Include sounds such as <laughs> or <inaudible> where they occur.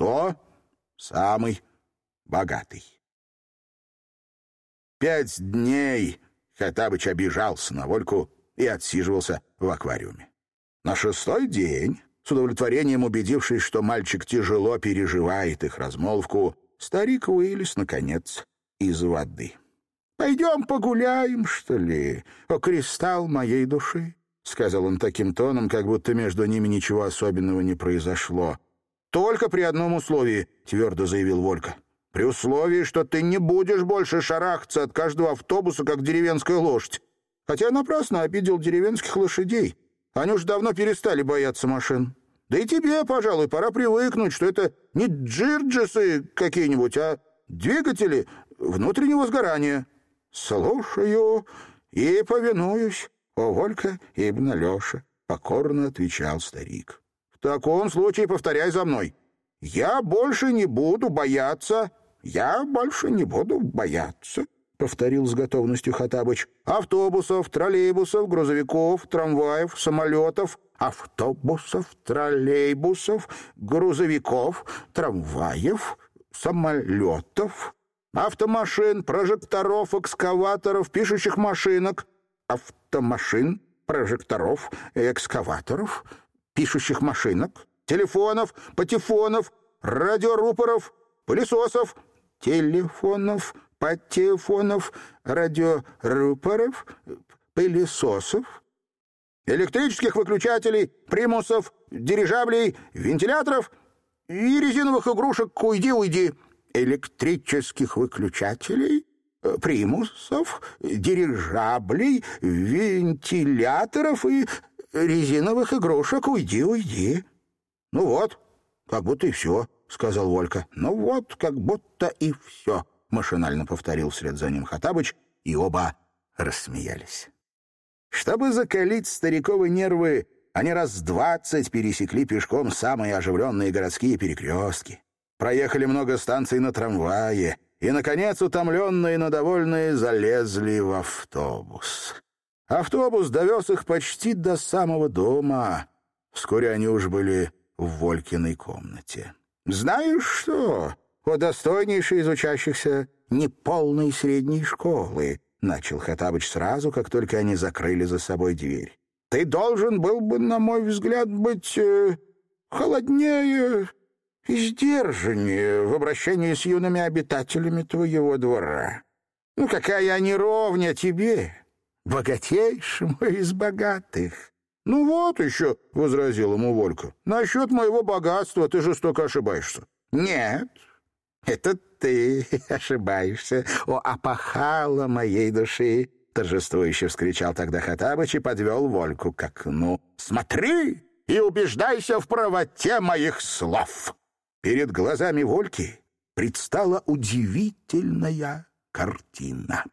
кто самый богатый. Пять дней Хаттабыч обижался на Вольку и отсиживался в аквариуме. На шестой день, с удовлетворением убедившись, что мальчик тяжело переживает их размолвку, старик вылез, наконец, из воды. «Пойдем погуляем, что ли, о кристалл моей души?» — сказал он таким тоном, как будто между ними ничего особенного не произошло. «Только при одном условии», — твердо заявил Волька. «При условии, что ты не будешь больше шарахаться от каждого автобуса, как деревенская лошадь. Хотя напрасно обидел деревенских лошадей. Они уж давно перестали бояться машин. Да и тебе, пожалуй, пора привыкнуть, что это не джирджесы какие-нибудь, а двигатели внутреннего сгорания. Слушаю и повинуюсь, о Волька Ибн Леша, покорно отвечал старик. В таком случае повторяй за мной. Я больше не буду бояться, я больше не буду бояться повторил с готовностью Хатабыч. «Автобусов, троллейбусов, грузовиков, трамваев, самолетов, автобусов, троллейбусов, грузовиков, трамваев, самолетов, автомашин, прожекторов, экскаваторов, пишущих машинок, автомашин, прожекторов, экскаваторов, пишущих машинок, телефонов, патефонов, радиорупоров, пылесосов, телефонов, патефонов, радиорупоров, пылесосов, электрических выключателей, примусов, дирижаблей, вентиляторов и резиновых игрушек «Уйди-уйди», электрических выключателей, примусов, дирижаблей, вентиляторов и резиновых игрушек «Уйди-уйди». Ну вот, как будто и все, — сказал Волька. Ну вот, как будто и все. — машинально повторил вслед за ним Хатабыч, и оба рассмеялись. Чтобы закалить стариковы нервы, они раз двадцать пересекли пешком самые оживленные городские перекрестки. Проехали много станций на трамвае, и, наконец, утомленные, но довольные, залезли в автобус. Автобус довез их почти до самого дома. Вскоре они уж были в Волькиной комнате. «Знаешь что?» о достойнейшей из учащихся неполной средней школы», — начал Хатабыч сразу, как только они закрыли за собой дверь. «Ты должен был бы, на мой взгляд, быть э, холоднее и сдержаннее в обращении с юными обитателями твоего двора. Ну, какая они ровня тебе, богатейшему из богатых». «Ну вот еще», — возразил ему Волька, — «насчет моего богатства ты жестоко ошибаешься». «Нет, это ты <laughs> ошибаешься, о опахала моей души!» Торжествующе вскричал тогда Хатабыч и подвел Вольку к окну. «Смотри и убеждайся в правоте моих слов!» Перед глазами Вольки предстала удивительная картина.